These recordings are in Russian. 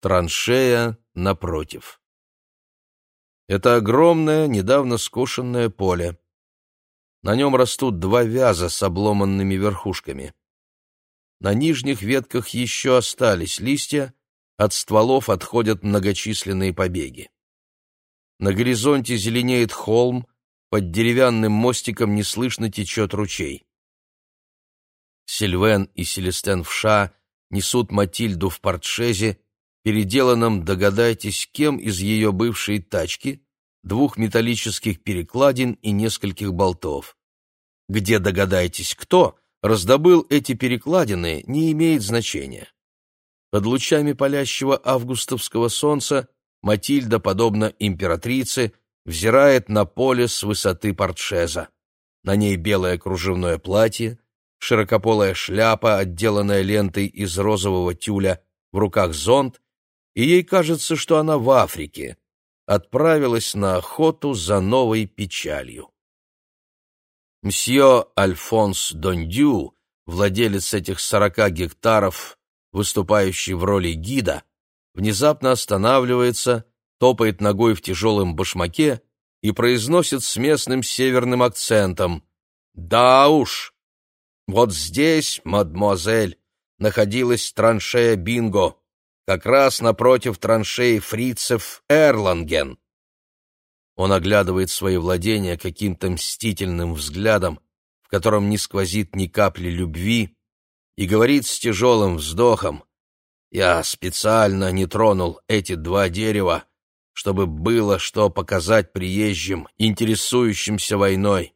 Траншея напротив. Это огромное, недавно скошенное поле. На нем растут два вяза с обломанными верхушками. На нижних ветках еще остались листья, от стволов отходят многочисленные побеги. На горизонте зеленеет холм, под деревянным мостиком неслышно течет ручей. Сильвен и Селестен Вша несут Матильду в портшезе, переделанном, догадайтесь, кем из ее бывшей тачки, двух металлических перекладин и нескольких болтов. Где, догадайтесь, кто раздобыл эти перекладины, не имеет значения. Под лучами палящего августовского солнца Матильда, подобно императрице, взирает на поле с высоты портшеза. На ней белое кружевное платье, широкополая шляпа, отделанная лентой из розового тюля, в руках зонт, и ей кажется, что она в Африке, отправилась на охоту за новой печалью. Мсье Альфонс Дондю, владелец этих сорока гектаров, выступающий в роли гида, внезапно останавливается, топает ногой в тяжелом башмаке и произносит с местным северным акцентом «Да уж, вот здесь, мадмуазель, находилась траншея Бинго, как раз напротив траншеи фрицев Эрланген». Он оглядывает свои владения каким-то мстительным взглядом, в котором не сквозит ни капли любви, и говорит с тяжелым вздохом, «Я специально не тронул эти два дерева, чтобы было что показать приезжим, интересующимся войной.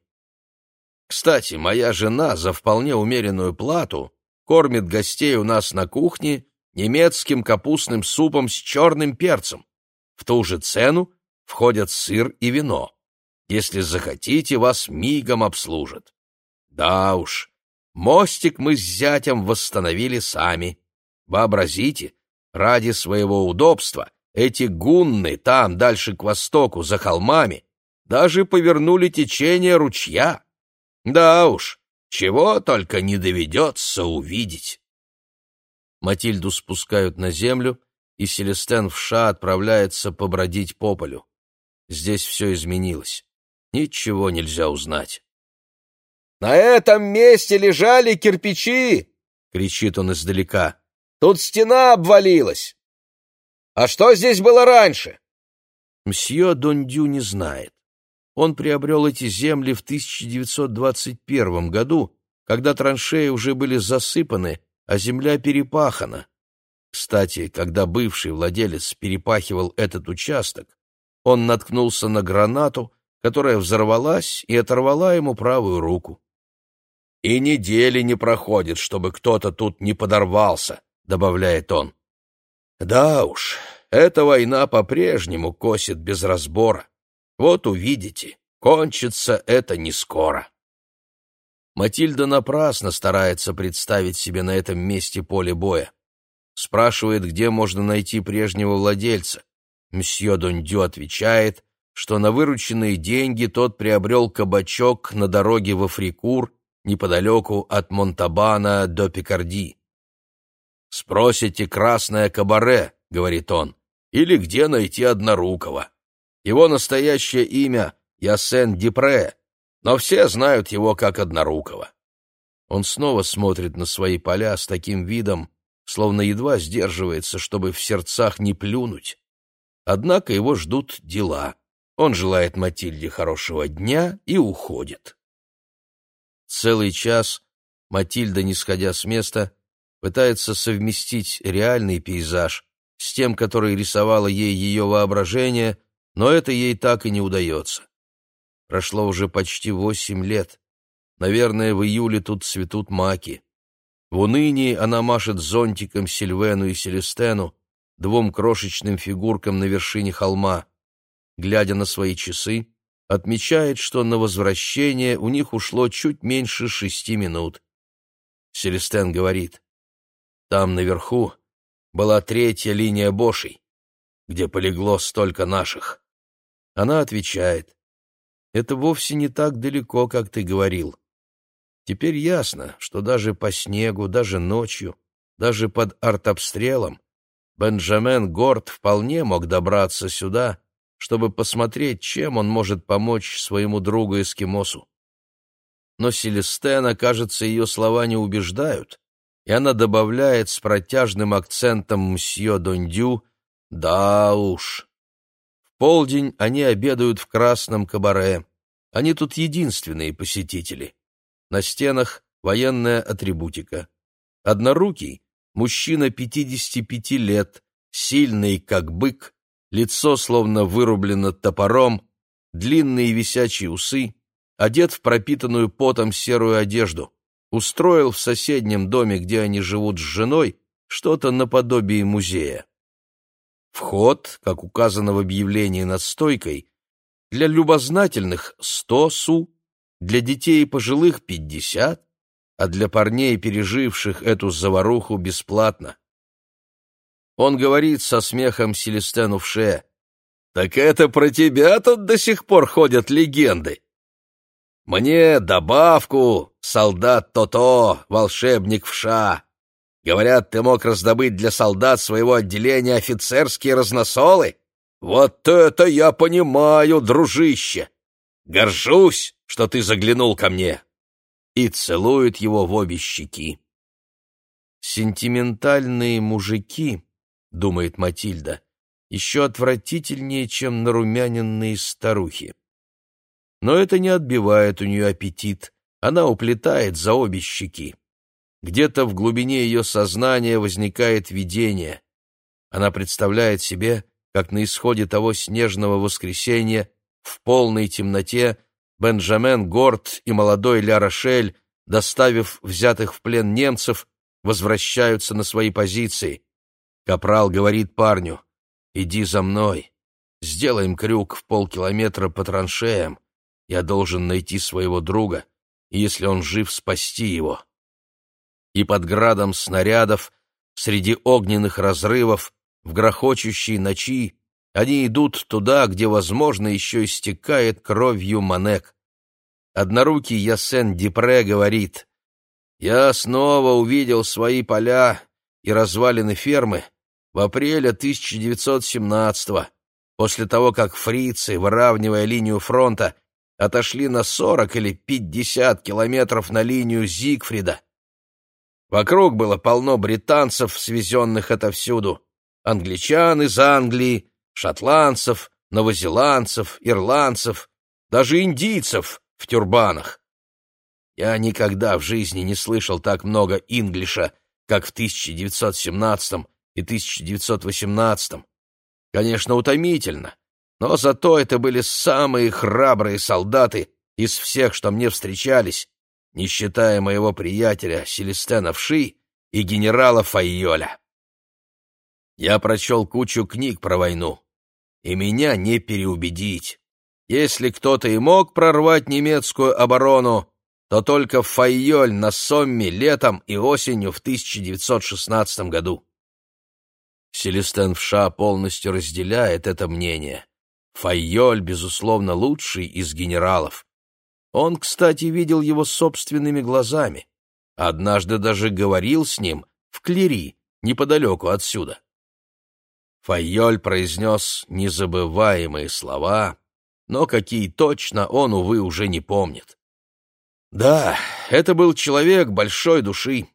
Кстати, моя жена за вполне умеренную плату кормит гостей у нас на кухне немецким капустным супом с черным перцем. В ту же цену входят сыр и вино. Если захотите, вас мигом обслужат. Да уж, Мостик мы с зятем восстановили сами. Вообразите, ради своего удобства эти гунны там, дальше к востоку, за холмами, даже повернули течение ручья. Да уж, чего только не доведется увидеть. Матильду спускают на землю, и Селестен в ша отправляется побродить по полю. Здесь все изменилось. Ничего нельзя узнать. «На этом месте лежали кирпичи!» — кричит он издалека. «Тут стена обвалилась! А что здесь было раньше?» Мсье Дондю не знает. Он приобрел эти земли в 1921 году, когда траншеи уже были засыпаны, а земля перепахана. Кстати, когда бывший владелец перепахивал этот участок, он наткнулся на гранату, которая взорвалась и оторвала ему правую руку. И недели не проходит, чтобы кто-то тут не подорвался, добавляет он. Да уж, эта война по-прежнему косит без разбора. Вот увидите, кончится это не скоро. Матильда напрасно старается представить себе на этом месте поле боя. Спрашивает, где можно найти прежнего владельца. Мсье Дондю отвечает, что на вырученные деньги тот приобрел кабачок на дороге в Африкур неподалеку от Монтабана до Пикарди. «Спросите красное кабаре», — говорит он, — «или где найти однорукого. Его настоящее имя — Ясен Дипре, но все знают его как однорукого». Он снова смотрит на свои поля с таким видом, словно едва сдерживается, чтобы в сердцах не плюнуть. Однако его ждут дела. Он желает Матильде хорошего дня и уходит. Целый час Матильда, не сходя с места, пытается совместить реальный пейзаж с тем, который рисовало ей ее воображение, но это ей так и не удается. Прошло уже почти восемь лет. Наверное, в июле тут цветут маки. В унынии она машет зонтиком Сильвену и Селестену, двум крошечным фигуркам на вершине холма. Глядя на свои часы, отмечает, что на возвращение у них ушло чуть меньше шести минут. Селестен говорит, там наверху была третья линия Бошей, где полегло столько наших. Она отвечает, это вовсе не так далеко, как ты говорил. Теперь ясно, что даже по снегу, даже ночью, даже под артобстрелом Бенджамен Горд вполне мог добраться сюда, чтобы посмотреть, чем он может помочь своему другу-эскимосу. Но Селестена, кажется, ее слова не убеждают, и она добавляет с протяжным акцентом мсье Дондю «Да уж». Полдень они обедают в красном кабаре. Они тут единственные посетители. На стенах военная атрибутика. Однорукий, мужчина 55 лет, сильный, как бык, лицо словно вырублено топором, длинные висячие усы, одет в пропитанную потом серую одежду, устроил в соседнем доме, где они живут с женой, что-то наподобие музея. Вход, как указано в объявлении над стойкой, для любознательных — сто су, для детей и пожилых — пятьдесят, а для парней, переживших эту заваруху, бесплатно. Он говорит со смехом Селестену в шее. «Так это про тебя тут до сих пор ходят легенды!» «Мне добавку, солдат То-То, волшебник вша. Говорят, ты мог раздобыть для солдат своего отделения офицерские разносолы? Вот это я понимаю, дружище! Горжусь, что ты заглянул ко мне!» И целует его в обе щеки. «Сентиментальные мужики», — думает Матильда, — «еще отвратительнее, чем нарумяненные старухи». Но это не отбивает у нее аппетит, она уплетает за обе щеки. Где-то в глубине ее сознания возникает видение. Она представляет себе, как на исходе того снежного воскресенья в полной темноте Бенджамен Горд и молодой Ля Рошель, доставив взятых в плен немцев, возвращаются на свои позиции. Капрал говорит парню, «Иди за мной, сделаем крюк в полкилометра по траншеям. Я должен найти своего друга, и если он жив, спасти его» и под градом снарядов, среди огненных разрывов, в грохочущей ночи, они идут туда, где, возможно, еще истекает кровью Манек. Однорукий Ясен Дипре говорит, «Я снова увидел свои поля и развалины фермы в апреле 1917-го, после того, как фрицы, выравнивая линию фронта, отошли на 40 или 50 километров на линию Зигфрида. Вокруг было полно британцев, свезенных отовсюду, англичан из Англии, шотландцев, новозеландцев, ирландцев, даже индийцев в тюрбанах. Я никогда в жизни не слышал так много инглиша, как в 1917 и 1918. Конечно, утомительно, но зато это были самые храбрые солдаты из всех, что мне встречались, не считая моего приятеля Селестена Вши и генерала Файоля. Я прочел кучу книг про войну, и меня не переубедить. Если кто-то и мог прорвать немецкую оборону, то только Файоль на Сомме летом и осенью в 1916 году. Селестен Вша полностью разделяет это мнение. Файоль, безусловно, лучший из генералов. Он, кстати, видел его собственными глазами. Однажды даже говорил с ним в Клери, неподалеку отсюда. Файоль произнес незабываемые слова, но какие точно он, увы, уже не помнит. Да, это был человек большой души.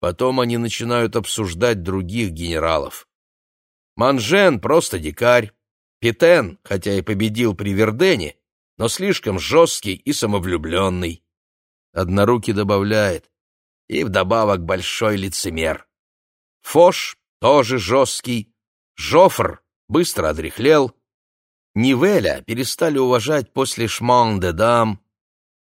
Потом они начинают обсуждать других генералов. Манжен просто дикарь. Петен, хотя и победил при Вердене, но слишком жесткий и самовлюбленный. Однорукий добавляет, и вдобавок большой лицемер. Фош тоже жесткий, Жофр быстро одряхлел, Нивеля перестали уважать после шмон де дам.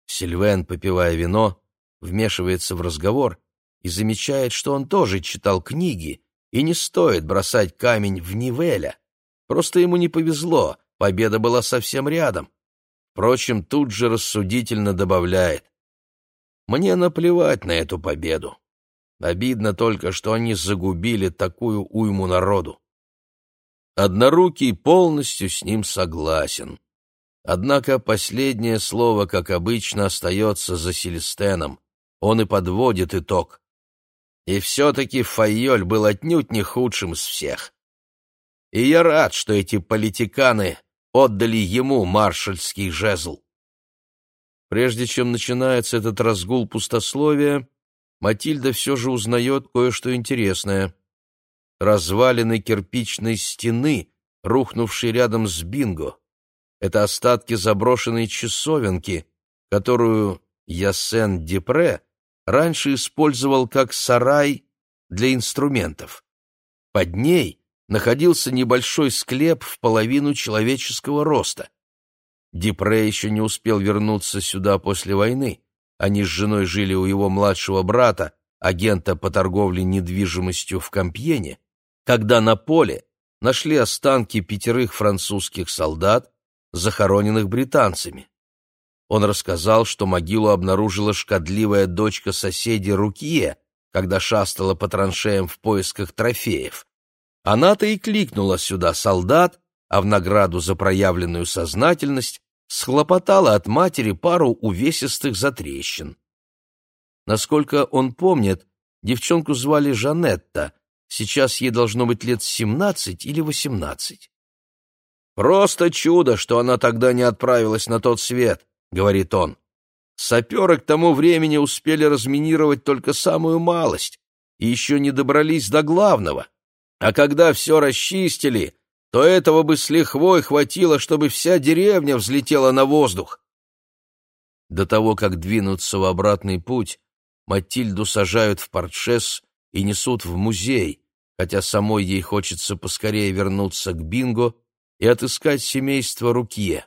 Сильвен, попивая вино, вмешивается в разговор и замечает, что он тоже читал книги, и не стоит бросать камень в Нивеля. Просто ему не повезло, победа была совсем рядом. Впрочем, тут же рассудительно добавляет. «Мне наплевать на эту победу. Обидно только, что они загубили такую уйму народу». Однорукий полностью с ним согласен. Однако последнее слово, как обычно, остается за Селестеном. Он и подводит итог. И все-таки Файоль был отнюдь не худшим из всех. И я рад, что эти политиканы отдали ему маршальский жезл. Прежде чем начинается этот разгул пустословия, Матильда все же узнает кое-что интересное. Развалины кирпичной стены, рухнувшей рядом с бинго. Это остатки заброшенной часовенки, которую Ясен Депре раньше использовал как сарай для инструментов. Под ней находился небольшой склеп в половину человеческого роста. Депре еще не успел вернуться сюда после войны. Они с женой жили у его младшего брата, агента по торговле недвижимостью в Кампьене, когда на поле нашли останки пятерых французских солдат, захороненных британцами. Он рассказал, что могилу обнаружила шкодливая дочка соседи Рукье, когда шастала по траншеям в поисках трофеев. Она-то и кликнула сюда солдат, а в награду за проявленную сознательность схлопотала от матери пару увесистых затрещин. Насколько он помнит, девчонку звали Жанетта, сейчас ей должно быть лет семнадцать или восемнадцать. «Просто чудо, что она тогда не отправилась на тот свет», — говорит он. «Саперы к тому времени успели разминировать только самую малость и еще не добрались до главного. А когда все расчистили, то этого бы с лихвой хватило, чтобы вся деревня взлетела на воздух». До того, как двинуться в обратный путь, Матильду сажают в портшес и несут в музей, хотя самой ей хочется поскорее вернуться к Бинго и отыскать семейство Рукье.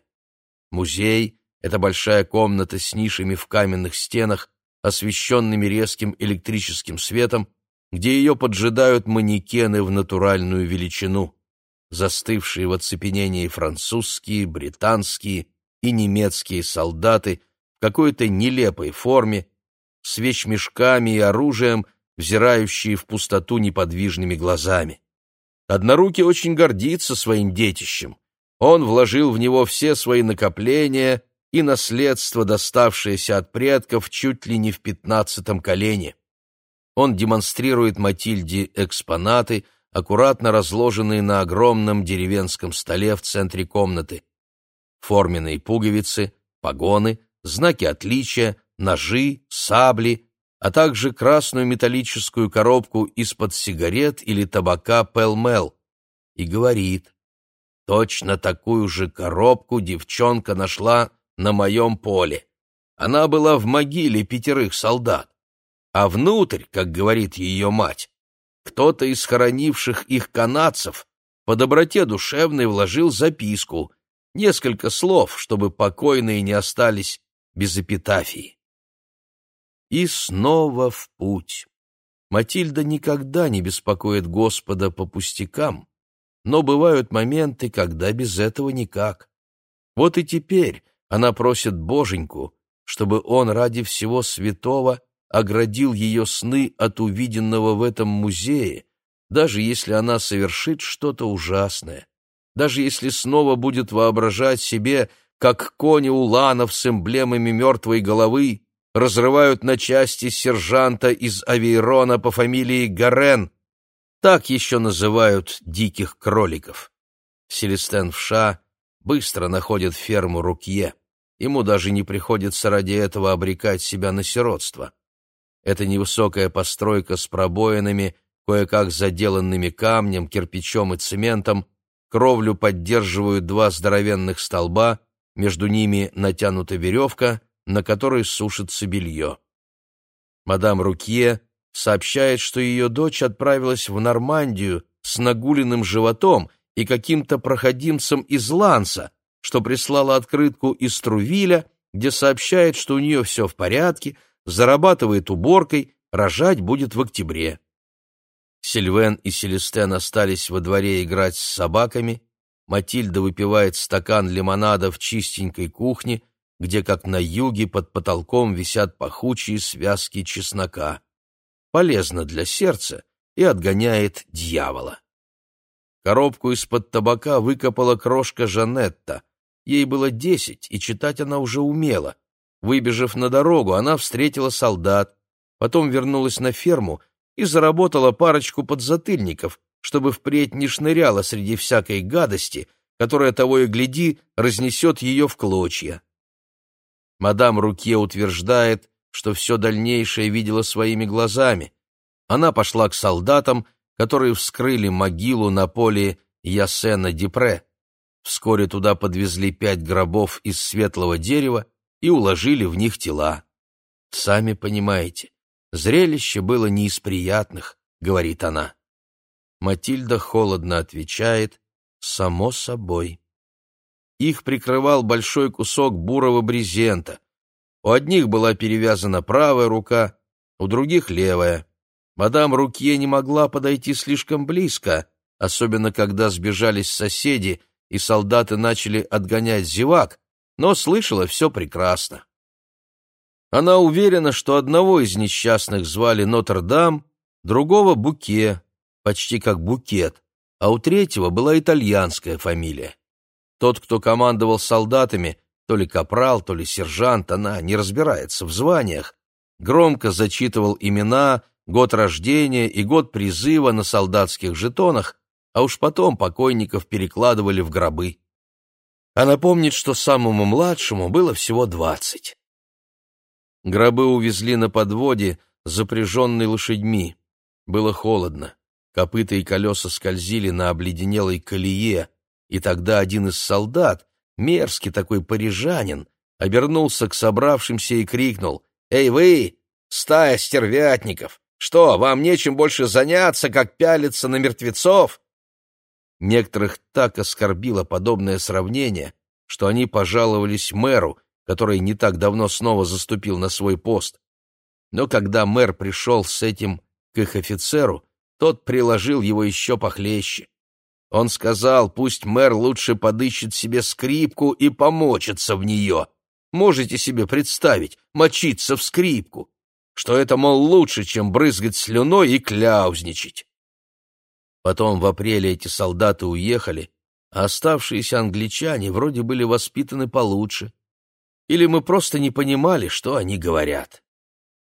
Музей — это большая комната с нишами в каменных стенах, освещенными резким электрическим светом, где ее поджидают манекены в натуральную величину, застывшие в оцепенении французские, британские и немецкие солдаты в какой-то нелепой форме, с вещмешками и оружием, взирающие в пустоту неподвижными глазами. Однорукий очень гордится своим детищем. Он вложил в него все свои накопления и наследство, доставшееся от предков чуть ли не в пятнадцатом колене. Он демонстрирует Матильде экспонаты, аккуратно разложенные на огромном деревенском столе в центре комнаты. Форменные пуговицы, погоны, знаки отличия, ножи, сабли, а также красную металлическую коробку из-под сигарет или табака Пелмел, и говорит, точно такую же коробку девчонка нашла на моем поле. Она была в могиле пятерых солдат, а внутрь, как говорит ее мать, кто-то из хоронивших их канадцев по доброте душевной вложил записку, несколько слов, чтобы покойные не остались без эпитафии и снова в путь. Матильда никогда не беспокоит Господа по пустякам, но бывают моменты, когда без этого никак. Вот и теперь она просит Боженьку, чтобы он ради всего святого оградил ее сны от увиденного в этом музее, даже если она совершит что-то ужасное, даже если снова будет воображать себе, как кони уланов с эмблемами мертвой головы разрывают на части сержанта из Авейрона по фамилии Гарен. Так еще называют диких кроликов. Селестен Вша быстро находит ферму Рукье. Ему даже не приходится ради этого обрекать себя на сиротство. Это невысокая постройка с пробоинами, кое-как заделанными камнем, кирпичом и цементом, кровлю поддерживают два здоровенных столба, между ними натянута веревка — на которой сушится белье. Мадам Рукье сообщает, что ее дочь отправилась в Нормандию с нагуленным животом и каким-то проходимцем из Ланса, что прислала открытку из Трувиля, где сообщает, что у нее все в порядке, зарабатывает уборкой, рожать будет в октябре. Сильвен и Селестен остались во дворе играть с собаками, Матильда выпивает стакан лимонада в чистенькой кухне — где, как на юге, под потолком висят пахучие связки чеснока. Полезно для сердца и отгоняет дьявола. Коробку из-под табака выкопала крошка Жанетта. Ей было десять, и читать она уже умела. Выбежав на дорогу, она встретила солдат, потом вернулась на ферму и заработала парочку подзатыльников, чтобы впредь не шныряла среди всякой гадости, которая, того и гляди, разнесет ее в клочья. Мадам Руке утверждает, что все дальнейшее видела своими глазами. Она пошла к солдатам, которые вскрыли могилу на поле Ясена-Депре. Вскоре туда подвезли пять гробов из светлого дерева и уложили в них тела. Сами понимаете, зрелище было не из приятных, говорит она. Матильда холодно отвечает, само собой. Их прикрывал большой кусок бурого брезента. У одних была перевязана правая рука, у других — левая. Мадам Рукье не могла подойти слишком близко, особенно когда сбежались соседи, и солдаты начали отгонять зевак, но слышала все прекрасно. Она уверена, что одного из несчастных звали Нотр-Дам, другого — Буке, почти как букет, а у третьего была итальянская фамилия. Тот, кто командовал солдатами, то ли капрал, то ли сержант, она не разбирается в званиях, громко зачитывал имена, год рождения и год призыва на солдатских жетонах, а уж потом покойников перекладывали в гробы. Она помнит, что самому младшему было всего двадцать. Гробы увезли на подводе, запряженной лошадьми. Было холодно. Копыта и колеса скользили на обледенелой колее, и тогда один из солдат, мерзкий такой парижанин, обернулся к собравшимся и крикнул «Эй вы, стая стервятников! Что, вам нечем больше заняться, как пялиться на мертвецов?» Некоторых так оскорбило подобное сравнение, что они пожаловались мэру, который не так давно снова заступил на свой пост. Но когда мэр пришел с этим к их офицеру, тот приложил его еще похлеще. Он сказал, пусть мэр лучше подыщет себе скрипку и помочится в нее. Можете себе представить, мочиться в скрипку, что это, мол, лучше, чем брызгать слюной и кляузничать. Потом в апреле эти солдаты уехали, а оставшиеся англичане вроде были воспитаны получше. Или мы просто не понимали, что они говорят.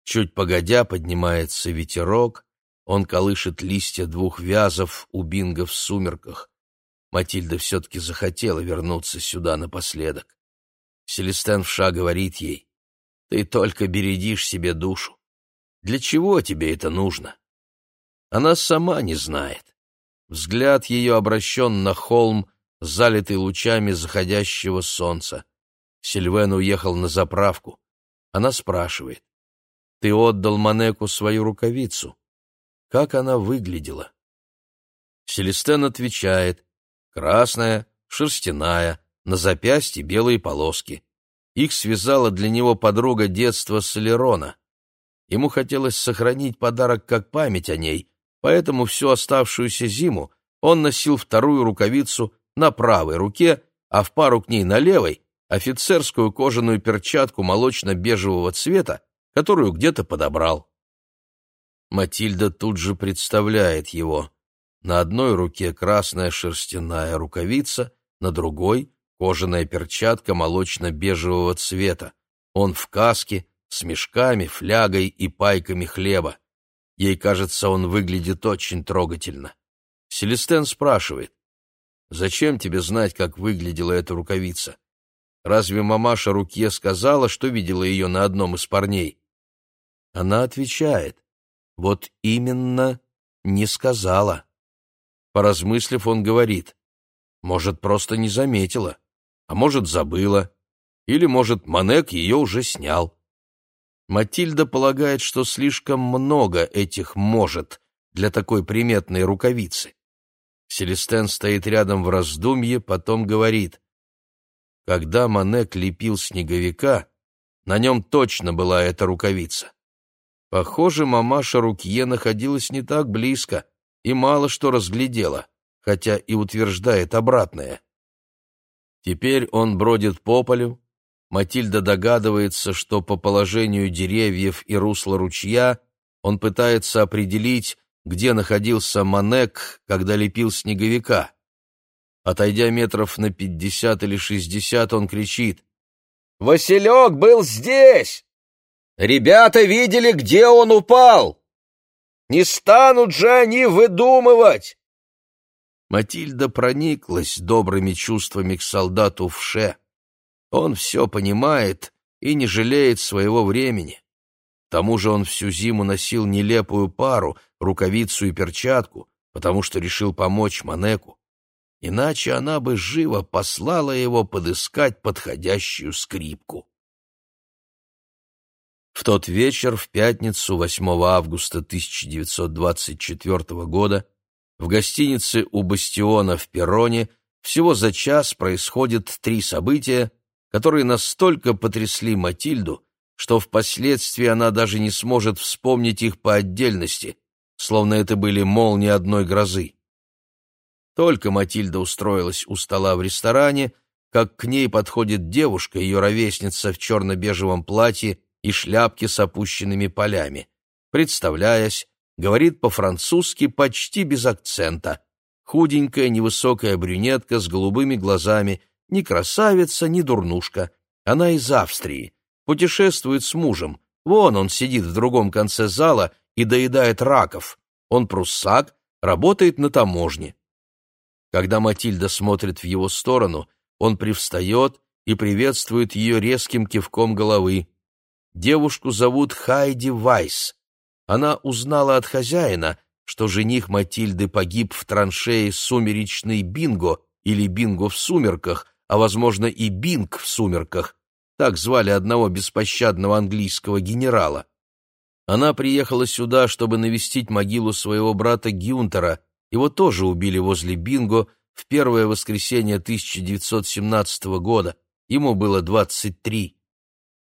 Чуть погодя поднимается ветерок, он колышет листья двух вязов у бинга в сумерках. Матильда все-таки захотела вернуться сюда напоследок. Селестен Вша говорит ей, «Ты только бередишь себе душу. Для чего тебе это нужно?» Она сама не знает. Взгляд ее обращен на холм, залитый лучами заходящего солнца. Сильвен уехал на заправку. Она спрашивает. «Ты отдал Манеку свою рукавицу. Как она выглядела?» Селестен отвечает. «Красная, шерстяная, на запястье белые полоски. Их связала для него подруга детства Солерона. Ему хотелось сохранить подарок как память о ней, поэтому всю оставшуюся зиму он носил вторую рукавицу на правой руке, а в пару к ней на левой офицерскую кожаную перчатку молочно-бежевого цвета, которую где-то подобрал. Матильда тут же представляет его. На одной руке красная шерстяная рукавица, на другой — кожаная перчатка молочно-бежевого цвета. Он в каске, с мешками, флягой и пайками хлеба. Ей кажется, он выглядит очень трогательно. Селестен спрашивает, «Зачем тебе знать, как выглядела эта рукавица? Разве мамаша Рукье сказала, что видела ее на одном из парней?» Она отвечает, «Вот именно не сказала». Поразмыслив, он говорит, «Может, просто не заметила, а может, забыла, или, может, Манек ее уже снял». Матильда полагает, что слишком много этих «может» для такой приметной рукавицы. Селестен стоит рядом в раздумье, потом говорит. Когда Манек лепил снеговика, на нем точно была эта рукавица. Похоже, мамаша Рукье находилась не так близко и мало что разглядела, хотя и утверждает обратное. Теперь он бродит по полю, Матильда догадывается, что по положению деревьев и русла ручья он пытается определить, где находился Манек, когда лепил снеговика. Отойдя метров на пятьдесят или шестьдесят, он кричит. «Василек был здесь! Ребята видели, где он упал!» Не станут же они выдумывать!» Матильда прониклась добрыми чувствами к солдату Вше. Он все понимает и не жалеет своего времени. К тому же он всю зиму носил нелепую пару, рукавицу и перчатку, потому что решил помочь Манеку. Иначе она бы живо послала его подыскать подходящую скрипку. В тот вечер, в пятницу, 8 августа 1924 года, в гостинице у Бастиона в Перроне всего за час происходят три события, которые настолько потрясли Матильду, что впоследствии она даже не сможет вспомнить их по отдельности, словно это были молнии одной грозы. Только Матильда устроилась у стола в ресторане, как к ней подходит девушка, ее ровесница в черно-бежевом платье и шляпке с опущенными полями. Представляясь, говорит по-французски почти без акцента. Худенькая, невысокая брюнетка с голубыми глазами, ни красавица, ни дурнушка. Она из Австрии, путешествует с мужем. Вон он сидит в другом конце зала и доедает раков. Он пруссак, работает на таможне. Когда Матильда смотрит в его сторону, он привстает и приветствует ее резким кивком головы. Девушку зовут Хайди Вайс. Она узнала от хозяина, что жених Матильды погиб в траншее «Сумеречный бинго» или «Бинго в сумерках», а, возможно, и «Бинг в сумерках». Так звали одного беспощадного английского генерала. Она приехала сюда, чтобы навестить могилу своего брата Гюнтера. Его тоже убили возле Бинго в первое воскресенье 1917 года. Ему было 23.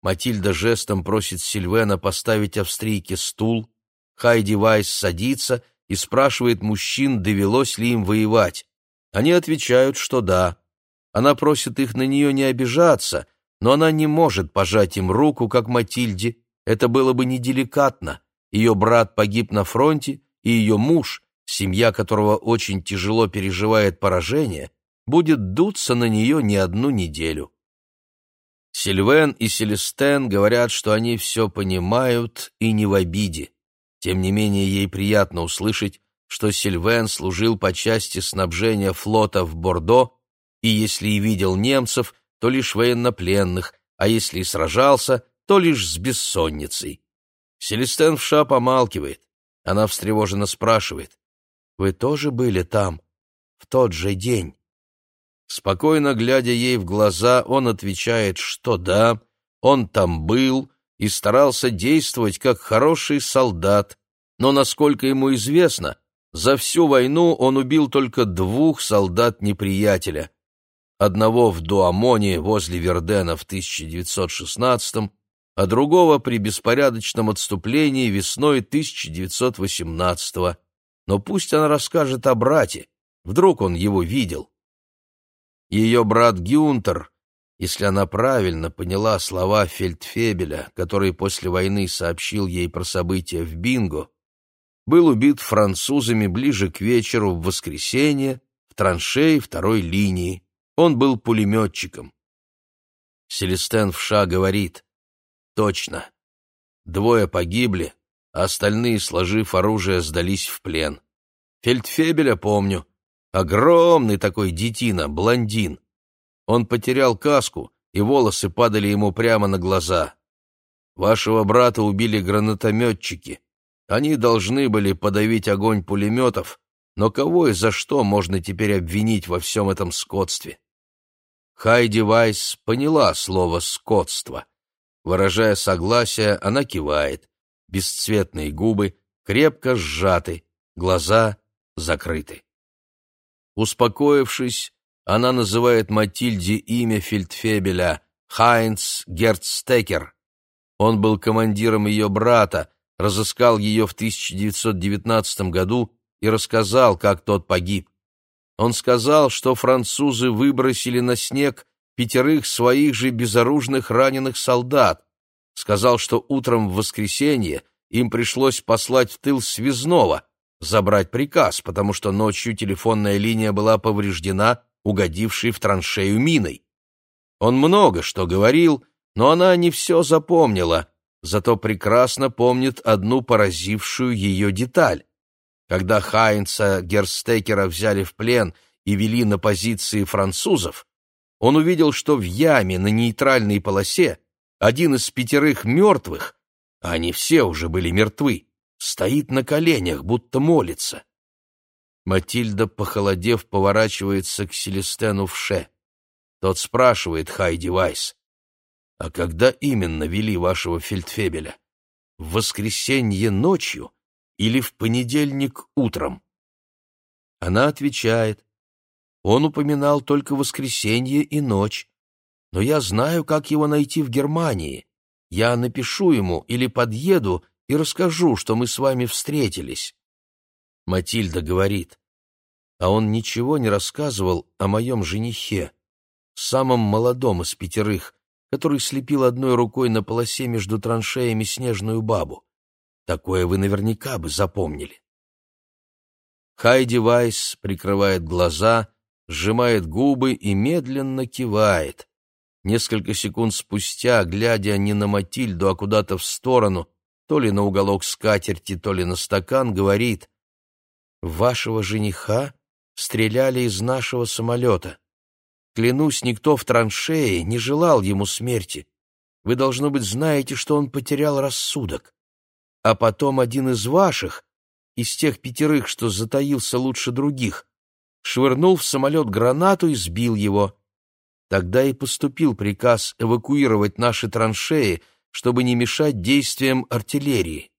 Матильда жестом просит Сильвена поставить австрийке стул. Хайди Вайс садится и спрашивает мужчин, довелось ли им воевать. Они отвечают, что да. Она просит их на нее не обижаться, но она не может пожать им руку, как Матильде. Это было бы неделикатно. Ее брат погиб на фронте, и ее муж, семья которого очень тяжело переживает поражение, будет дуться на нее не одну неделю. Сильвен и Селестен говорят, что они все понимают и не в обиде. Тем не менее, ей приятно услышать, что Сильвен служил по части снабжения флота в Бордо, и если и видел немцев, то лишь военнопленных, а если и сражался, то лишь с бессонницей. Селестен в ша помалкивает. Она встревоженно спрашивает. «Вы тоже были там в тот же день?» Спокойно глядя ей в глаза, он отвечает, что да, он там был и старался действовать как хороший солдат, но, насколько ему известно, за всю войну он убил только двух солдат неприятеля. Одного в Дуамоне возле Вердена в 1916 а другого при беспорядочном отступлении весной 1918 -го. Но пусть она расскажет о брате, вдруг он его видел. Ее брат Гюнтер, если она правильно поняла слова Фельдфебеля, который после войны сообщил ей про события в Бинго, был убит французами ближе к вечеру в воскресенье в траншеи второй линии. Он был пулеметчиком. Селестен Вша говорит, «Точно. Двое погибли, а остальные, сложив оружие, сдались в плен. Фельдфебеля помню, Огромный такой детина, блондин. Он потерял каску, и волосы падали ему прямо на глаза. Вашего брата убили гранатометчики. Они должны были подавить огонь пулеметов, но кого и за что можно теперь обвинить во всем этом скотстве? Хайди Вайс поняла слово «скотство». Выражая согласие, она кивает. Бесцветные губы крепко сжаты, глаза закрыты. Успокоившись, она называет Матильде имя фельдфебеля Хайнц Герцстекер. Он был командиром ее брата, разыскал ее в 1919 году и рассказал, как тот погиб. Он сказал, что французы выбросили на снег пятерых своих же безоружных раненых солдат. Сказал, что утром в воскресенье им пришлось послать в тыл связного, забрать приказ, потому что ночью телефонная линия была повреждена, угодившей в траншею миной. Он много что говорил, но она не все запомнила. зато прекрасно помнит одну поразившую ее деталь. Когда Хайнца Герстекера взяли в плен и вели на позиции французов, он увидел, что в яме на нейтральной полосе один из пятерых мертвых, а они все уже были мертвы, стоит на коленях, будто молится. Матильда, похолодев, поворачивается к Селестену в ше. Тот спрашивает Хайди Вайс, «А когда именно вели вашего фельдфебеля? В воскресенье ночью или в понедельник утром?» Она отвечает, «Он упоминал только воскресенье и ночь, но я знаю, как его найти в Германии. Я напишу ему или подъеду и расскажу, что мы с вами встретились». Матильда говорит, а он ничего не рассказывал о моем женихе, самом молодом из пятерых, который слепил одной рукой на полосе между траншеями снежную бабу. Такое вы наверняка бы запомнили. Хайди Вайс прикрывает глаза, сжимает губы и медленно кивает. Несколько секунд спустя, глядя не на Матильду, а куда-то в сторону, то ли на уголок скатерти, то ли на стакан, говорит «Вашего жениха стреляли из нашего самолета. Клянусь, никто в траншее не желал ему смерти. Вы, должно быть, знаете, что он потерял рассудок. А потом один из ваших, из тех пятерых, что затаился лучше других, швырнул в самолет гранату и сбил его. Тогда и поступил приказ эвакуировать наши траншеи, чтобы не мешать действиям артиллерии.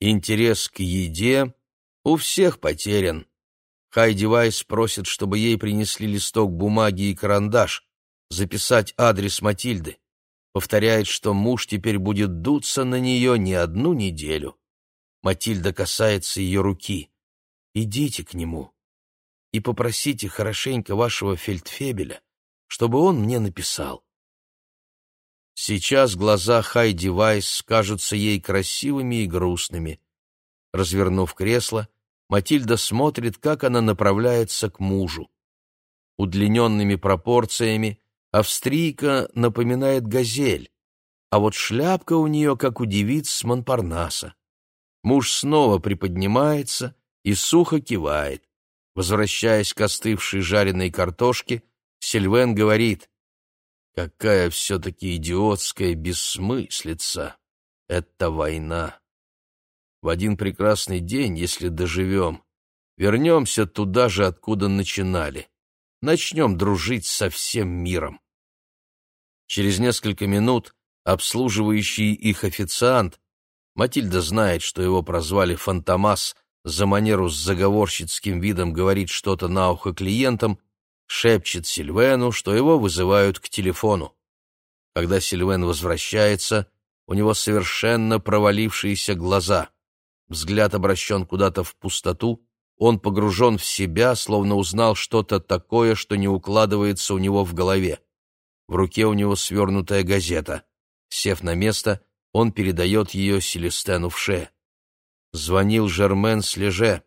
Интерес к еде у всех потерян. Хайди Вайс просит, чтобы ей принесли листок бумаги и карандаш, записать адрес Матильды. Повторяет, что муж теперь будет дуться на нее не одну неделю. Матильда касается ее руки. «Идите к нему и попросите хорошенько вашего фельдфебеля, чтобы он мне написал». Сейчас глаза Хайди Вайс кажутся ей красивыми и грустными. Развернув кресло, Матильда смотрит, как она направляется к мужу. Удлиненными пропорциями австрийка напоминает газель, а вот шляпка у нее, как у девиц с Монпарнаса. Муж снова приподнимается и сухо кивает. Возвращаясь к остывшей жареной картошке, Сильвен говорит, «Какая все-таки идиотская бессмыслица! Это война!» в один прекрасный день, если доживем, вернемся туда же, откуда начинали. Начнем дружить со всем миром. Через несколько минут обслуживающий их официант, Матильда знает, что его прозвали Фантомас, за манеру с заговорщицким видом говорит что-то на ухо клиентам, шепчет Сильвену, что его вызывают к телефону. Когда Сильвен возвращается, у него совершенно провалившиеся глаза взгляд обращен куда-то в пустоту, он погружен в себя, словно узнал что-то такое, что не укладывается у него в голове. В руке у него свернутая газета. Сев на место, он передает ее Селестену в ше. Звонил Жермен Слеже,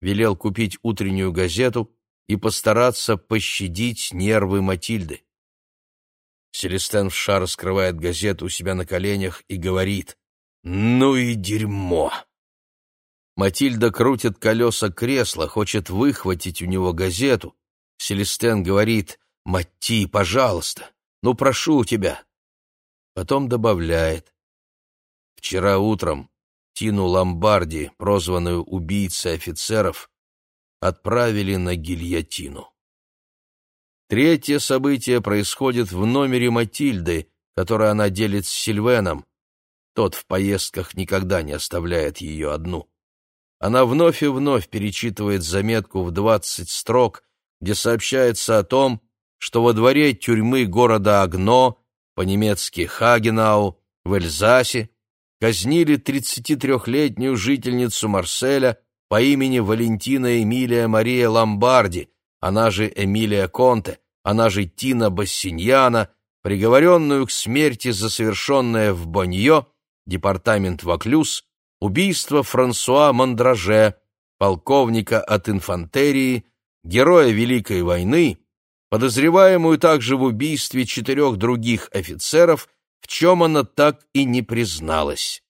велел купить утреннюю газету и постараться пощадить нервы Матильды. Селестен Вша раскрывает газету у себя на коленях и говорит «Ну и дерьмо!» Матильда крутит колеса кресла, хочет выхватить у него газету. Селестен говорит «Матти, пожалуйста, ну прошу тебя». Потом добавляет «Вчера утром Тину Ломбарди, прозванную убийцей офицеров, отправили на гильотину». Третье событие происходит в номере Матильды, которое она делит с Сильвеном. Тот в поездках никогда не оставляет ее одну. Она вновь и вновь перечитывает заметку в двадцать строк, где сообщается о том, что во дворе тюрьмы города Агно, по-немецки Хагенау, в Эльзасе, казнили 33-летнюю жительницу Марселя по имени Валентина Эмилия Мария Ломбарди, она же Эмилия Конте, она же Тина Бассиньяна, приговоренную к смерти за совершенное в Боньо, департамент Ваклюз, убийство Франсуа Мандраже, полковника от инфантерии, героя Великой войны, подозреваемую также в убийстве четырех других офицеров в чем она так и не призналась.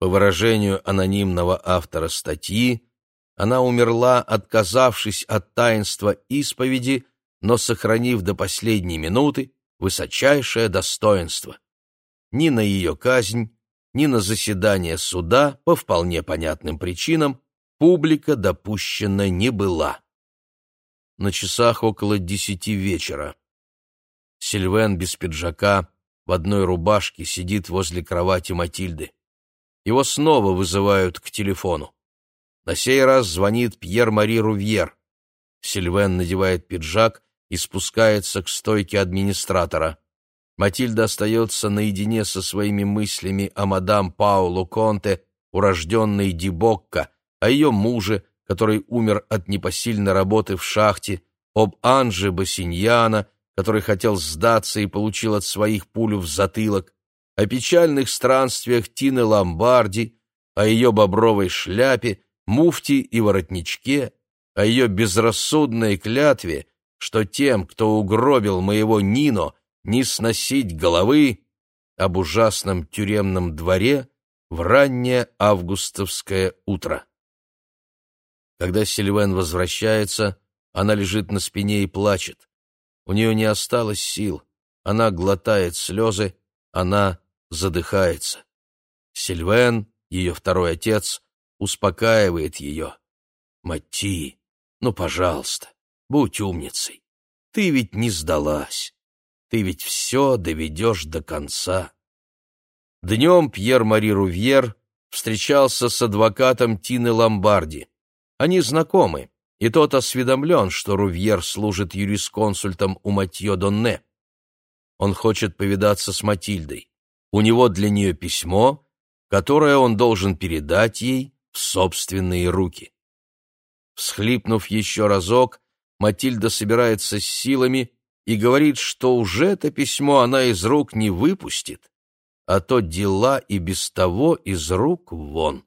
По выражению анонимного автора статьи, она умерла, отказавшись от таинства исповеди, но сохранив до последней минуты высочайшее достоинство. Ни на ее казнь, ни на заседание суда, по вполне понятным причинам, публика допущена не была. На часах около десяти вечера. Сильвен без пиджака, в одной рубашке, сидит возле кровати Матильды. Его снова вызывают к телефону. На сей раз звонит Пьер-Мари Рувьер. Сильвен надевает пиджак и спускается к стойке администратора. Матильда остается наедине со своими мыслями о мадам Паулу Конте, урожденной Дибокко, о ее муже, который умер от непосильной работы в шахте, об Анже Басиньяна, который хотел сдаться и получил от своих пулю в затылок, о печальных странствиях Тины Ломбарди, о ее бобровой шляпе, муфте и воротничке, о ее безрассудной клятве, что тем, кто угробил моего Нино, не сносить головы об ужасном тюремном дворе в раннее августовское утро. Когда Сильвен возвращается, она лежит на спине и плачет. У нее не осталось сил, она глотает слезы, она задыхается. Сильвен, ее второй отец, успокаивает ее. «Мати, ну, пожалуйста, будь умницей. Ты ведь не сдалась. Ты ведь все доведешь до конца. Днем Пьер-Мари Рувьер встречался с адвокатом Тины Ломбарди. Они знакомы, и тот осведомлен, что Рувьер служит юрисконсультом у Матье Донне. Он хочет повидаться с Матильдой. У него для нее письмо, которое он должен передать ей в собственные руки. Всхлипнув еще разок, Матильда собирается с силами и говорит, что уже это письмо она из рук не выпустит, а то дела и без того из рук вон.